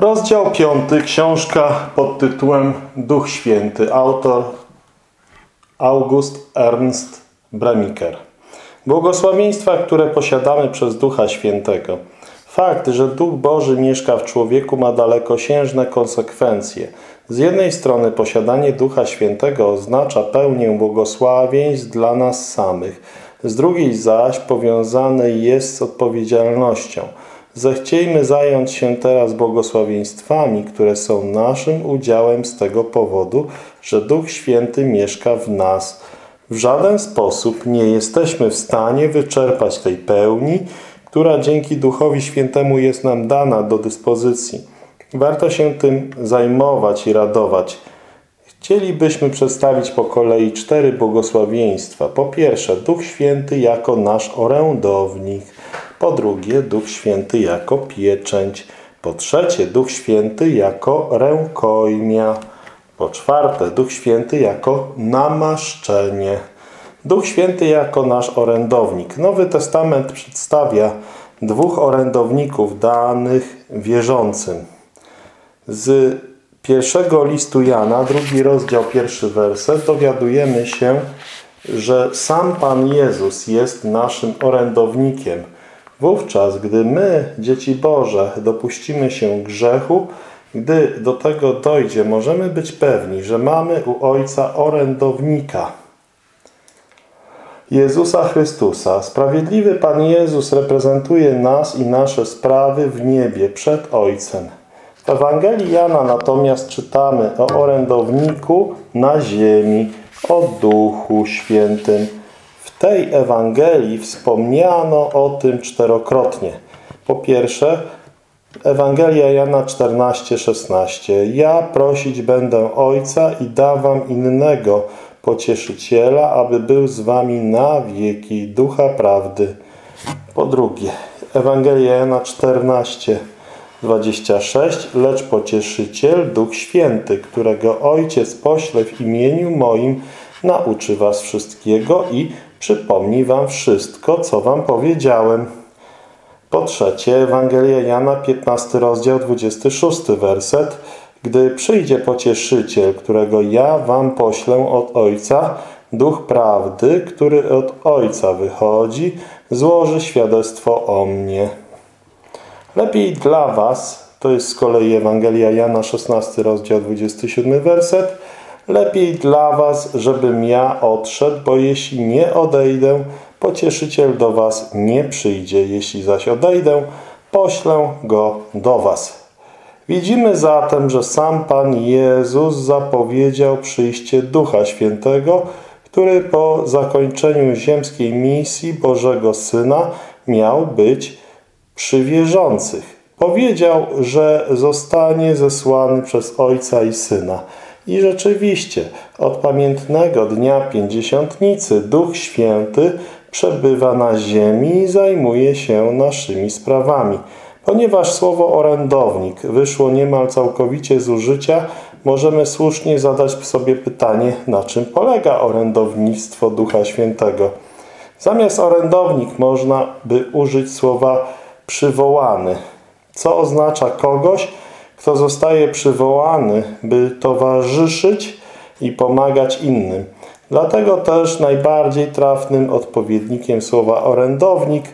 Rozdział 5, książka pod tytułem Duch Święty, autor August Ernst Bremiker. Błogosławieństwa, które posiadamy przez Ducha Świętego. Fakt, że Duch Boży mieszka w człowieku ma dalekosiężne konsekwencje. Z jednej strony posiadanie Ducha Świętego oznacza pełnię błogosławieństw dla nas samych, z drugiej zaś powiązane jest z odpowiedzialnością – Zechciejmy zająć się teraz błogosławieństwami, które są naszym udziałem z tego powodu, że Duch Święty mieszka w nas. W żaden sposób nie jesteśmy w stanie wyczerpać tej pełni, która dzięki Duchowi Świętemu jest nam dana do dyspozycji. Warto się tym zajmować i radować. Chcielibyśmy przedstawić po kolei cztery błogosławieństwa. Po pierwsze, Duch Święty jako nasz orędownik – po drugie, Duch Święty jako pieczęć. Po trzecie, Duch Święty jako rękojmia. Po czwarte, Duch Święty jako namaszczenie. Duch Święty jako nasz orędownik. Nowy Testament przedstawia dwóch orędowników danych wierzącym. Z pierwszego listu Jana, drugi rozdział, pierwszy werset, dowiadujemy się, że sam Pan Jezus jest naszym orędownikiem – Wówczas, gdy my, dzieci Boże, dopuścimy się grzechu, gdy do tego dojdzie, możemy być pewni, że mamy u Ojca orędownika. Jezusa Chrystusa. Sprawiedliwy Pan Jezus reprezentuje nas i nasze sprawy w niebie przed Ojcem. W Ewangelii Jana natomiast czytamy o orędowniku na ziemi, o Duchu Świętym, tej Ewangelii wspomniano o tym czterokrotnie. Po pierwsze, Ewangelia Jana 14:16. Ja prosić będę Ojca i dawam innego pocieszyciela, aby był z wami na wieki ducha prawdy. Po drugie, Ewangelia Jana 14, 26. Lecz pocieszyciel, Duch Święty, którego Ojciec pośle w imieniu moim, nauczy was wszystkiego i przypomni wam wszystko, co wam powiedziałem. Po trzecie, Ewangelia Jana, 15 rozdział, 26 werset. Gdy przyjdzie pocieszyciel, którego ja wam poślę od Ojca, Duch Prawdy, który od Ojca wychodzi, złoży świadectwo o mnie. Lepiej dla was, to jest z kolei Ewangelia Jana, 16 rozdział, 27 werset, Lepiej dla was, żebym ja odszedł, bo jeśli nie odejdę, pocieszyciel do was nie przyjdzie. Jeśli zaś odejdę, poślę go do was. Widzimy zatem, że sam Pan Jezus zapowiedział przyjście Ducha Świętego, który po zakończeniu ziemskiej misji Bożego Syna miał być przy wierzących. Powiedział, że zostanie zesłany przez Ojca i Syna. I rzeczywiście, od pamiętnego dnia pięćdziesiątnicy Duch Święty przebywa na ziemi i zajmuje się naszymi sprawami. Ponieważ słowo orędownik wyszło niemal całkowicie z użycia, możemy słusznie zadać sobie pytanie, na czym polega orędownictwo Ducha Świętego. Zamiast orędownik można by użyć słowa przywołany, co oznacza kogoś, kto zostaje przywołany, by towarzyszyć i pomagać innym. Dlatego też najbardziej trafnym odpowiednikiem słowa orędownik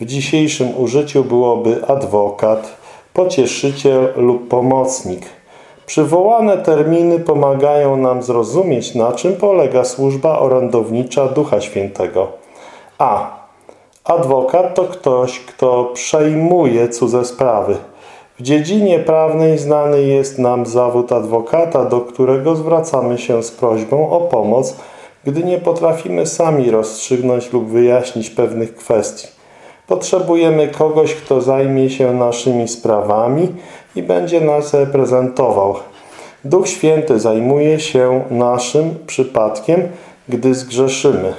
w dzisiejszym użyciu byłoby adwokat, pocieszyciel lub pomocnik. Przywołane terminy pomagają nam zrozumieć, na czym polega służba orędownicza Ducha Świętego. A. Adwokat to ktoś, kto przejmuje cudze sprawy. W dziedzinie prawnej znany jest nam zawód adwokata, do którego zwracamy się z prośbą o pomoc, gdy nie potrafimy sami rozstrzygnąć lub wyjaśnić pewnych kwestii. Potrzebujemy kogoś, kto zajmie się naszymi sprawami i będzie nas reprezentował. Duch Święty zajmuje się naszym przypadkiem, gdy zgrzeszymy.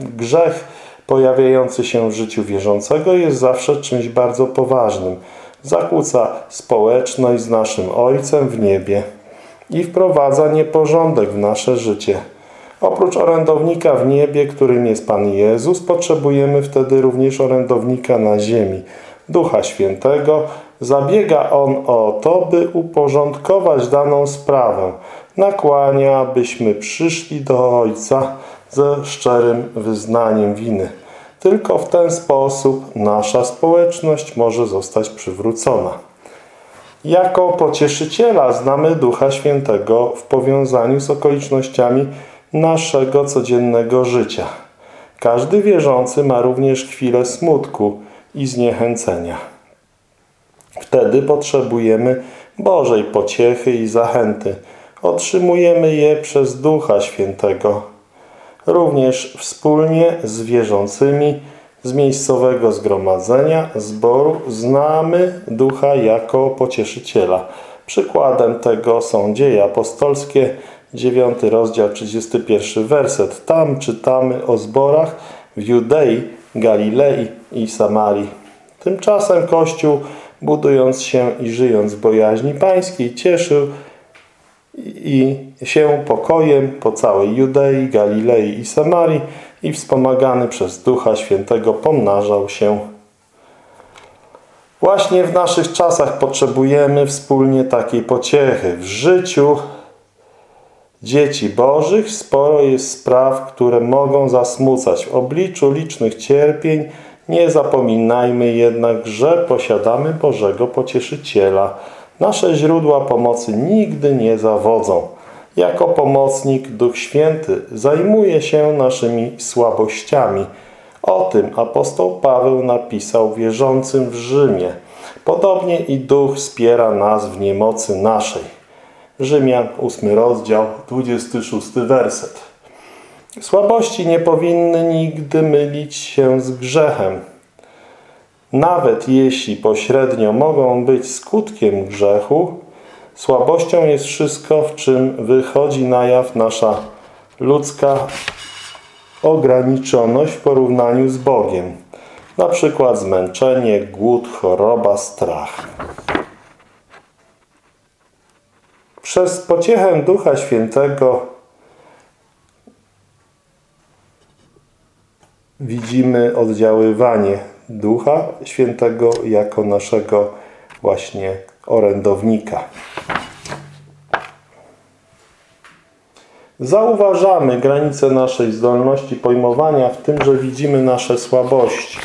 Grzech pojawiający się w życiu wierzącego jest zawsze czymś bardzo poważnym – zakłóca społeczność z naszym Ojcem w niebie i wprowadza nieporządek w nasze życie. Oprócz orędownika w niebie, którym jest Pan Jezus, potrzebujemy wtedy również orędownika na ziemi, Ducha Świętego, zabiega on o to, by uporządkować daną sprawę. Nakłania, byśmy przyszli do Ojca ze szczerym wyznaniem winy. Tylko w ten sposób nasza społeczność może zostać przywrócona. Jako pocieszyciela znamy Ducha Świętego w powiązaniu z okolicznościami naszego codziennego życia. Każdy wierzący ma również chwilę smutku i zniechęcenia. Wtedy potrzebujemy Bożej pociechy i zachęty. Otrzymujemy je przez Ducha Świętego. Również wspólnie z wierzącymi z miejscowego zgromadzenia, zboru, znamy Ducha jako pocieszyciela. Przykładem tego są dzieje apostolskie, 9 rozdział, 31 werset. Tam czytamy o zborach w Judei, Galilei i Samarii. Tymczasem Kościół, budując się i żyjąc w bojaźni pańskiej, cieszył i się pokojem po całej Judei, Galilei i Samarii i wspomagany przez Ducha Świętego pomnażał się. Właśnie w naszych czasach potrzebujemy wspólnie takiej pociechy. W życiu dzieci bożych sporo jest spraw, które mogą zasmucać. W obliczu licznych cierpień nie zapominajmy jednak, że posiadamy Bożego Pocieszyciela. Nasze źródła pomocy nigdy nie zawodzą. Jako pomocnik Duch Święty zajmuje się naszymi słabościami. O tym apostoł Paweł napisał wierzącym w Rzymie. Podobnie i Duch wspiera nas w niemocy naszej. Rzymian, 8 rozdział, 26 werset. Słabości nie powinny nigdy mylić się z grzechem. Nawet jeśli pośrednio mogą być skutkiem grzechu, Słabością jest wszystko, w czym wychodzi na jaw nasza ludzka ograniczoność w porównaniu z Bogiem. Na przykład zmęczenie, głód, choroba, strach. Przez pociechę Ducha Świętego widzimy oddziaływanie Ducha Świętego jako naszego właśnie orędownika. Zauważamy granice naszej zdolności pojmowania w tym, że widzimy nasze słabości.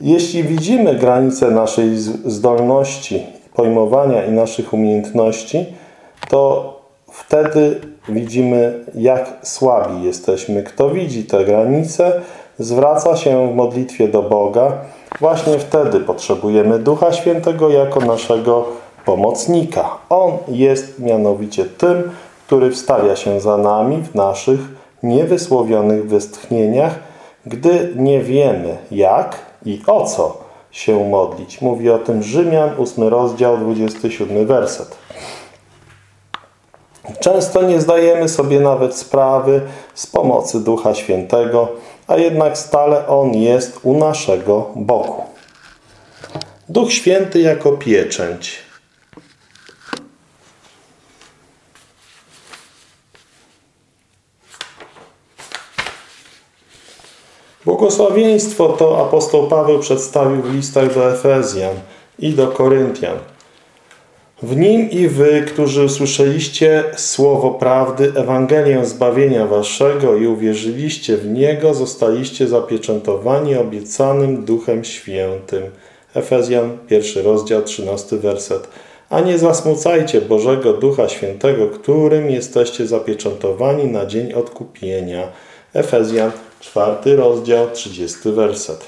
Jeśli widzimy granice naszej zdolności pojmowania i naszych umiejętności, to wtedy widzimy, jak słabi jesteśmy. Kto widzi te granice, zwraca się w modlitwie do Boga. Właśnie wtedy potrzebujemy Ducha Świętego jako naszego pomocnika. On jest mianowicie tym, który wstawia się za nami w naszych niewysłowionych westchnieniach, gdy nie wiemy jak i o co się modlić. Mówi o tym Rzymian, 8 rozdział, 27 werset. Często nie zdajemy sobie nawet sprawy z pomocy Ducha Świętego, a jednak stale On jest u naszego boku. Duch Święty jako pieczęć. Błogosławieństwo to apostoł Paweł przedstawił w listach do Efezjan i do Koryntian. W nim i wy, którzy słyszeliście słowo prawdy, Ewangelię zbawienia waszego i uwierzyliście w Niego, zostaliście zapieczętowani obiecanym Duchem Świętym. Efezjan, pierwszy rozdział, 13 werset. A nie zasmucajcie Bożego Ducha Świętego, którym jesteście zapieczętowani na dzień odkupienia. Efezjan, czwarty rozdział, 30 werset.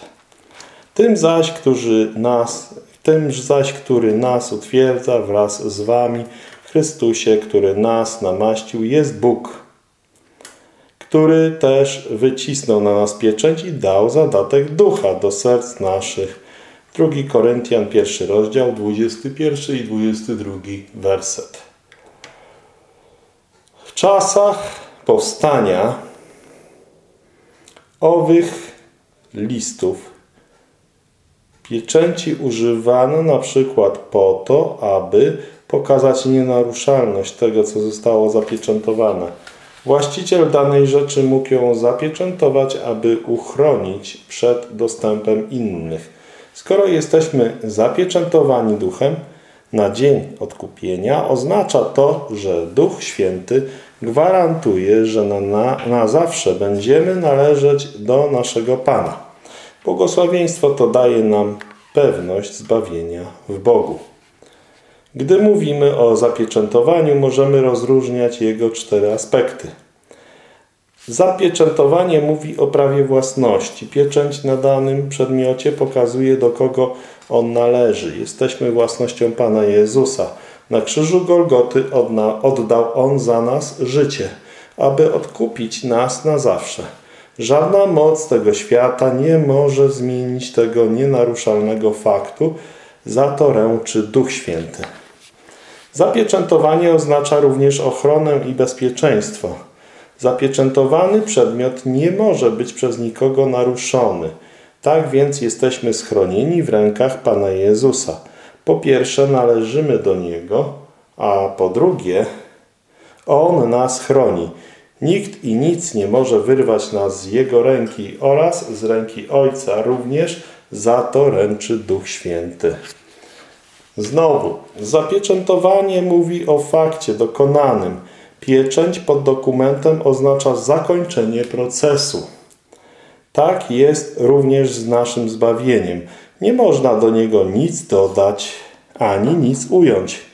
Tym zaś, którzy nas tym zaś, który nas utwierdza wraz z wami w Chrystusie, który nas namaścił, jest Bóg, który też wycisnął na nas pieczęć i dał zadatek ducha do serc naszych. 2 Koryntian, pierwszy rozdział, 21 i 22 werset. W czasach powstania owych listów Pieczęci używano na przykład po to, aby pokazać nienaruszalność tego, co zostało zapieczętowane. Właściciel danej rzeczy mógł ją zapieczętować, aby uchronić przed dostępem innych. Skoro jesteśmy zapieczętowani duchem na dzień odkupienia, oznacza to, że Duch Święty gwarantuje, że na, na, na zawsze będziemy należeć do naszego Pana. Błogosławieństwo to daje nam pewność zbawienia w Bogu. Gdy mówimy o zapieczętowaniu, możemy rozróżniać jego cztery aspekty. Zapieczętowanie mówi o prawie własności. Pieczęć na danym przedmiocie pokazuje, do kogo on należy. Jesteśmy własnością Pana Jezusa. Na krzyżu Golgoty oddał On za nas życie, aby odkupić nas na zawsze. Żadna moc tego świata nie może zmienić tego nienaruszalnego faktu, za to ręczy Duch Święty. Zapieczętowanie oznacza również ochronę i bezpieczeństwo. Zapieczętowany przedmiot nie może być przez nikogo naruszony. Tak więc jesteśmy schronieni w rękach Pana Jezusa. Po pierwsze należymy do Niego, a po drugie On nas chroni. Nikt i nic nie może wyrwać nas z Jego ręki oraz z ręki Ojca również za to ręczy Duch Święty. Znowu, zapieczętowanie mówi o fakcie dokonanym. Pieczęć pod dokumentem oznacza zakończenie procesu. Tak jest również z naszym zbawieniem. Nie można do niego nic dodać, ani nic ująć.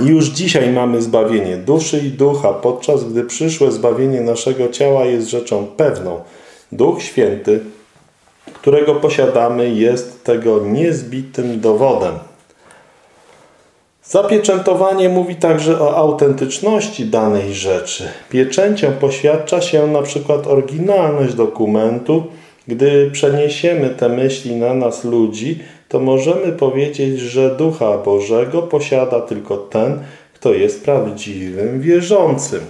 Już dzisiaj mamy zbawienie duszy i ducha, podczas gdy przyszłe zbawienie naszego ciała jest rzeczą pewną. Duch Święty którego posiadamy, jest tego niezbitym dowodem. Zapieczętowanie mówi także o autentyczności danej rzeczy. Pieczęcią poświadcza się na przykład oryginalność dokumentu. Gdy przeniesiemy te myśli na nas ludzi, to możemy powiedzieć, że Ducha Bożego posiada tylko ten, kto jest prawdziwym wierzącym.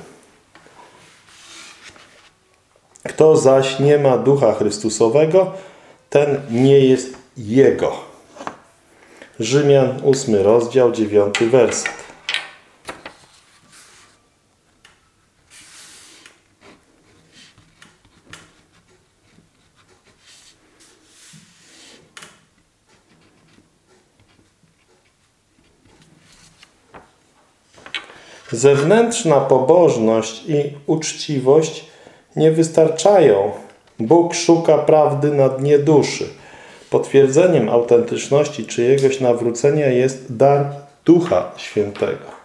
Kto zaś nie ma Ducha Chrystusowego, ten nie jest Jego. Rzymian 8 rozdział 9 werset. Zewnętrzna pobożność i uczciwość nie wystarczają Bóg szuka prawdy na dnie duszy. Potwierdzeniem autentyczności czyjegoś nawrócenia jest dar Ducha Świętego.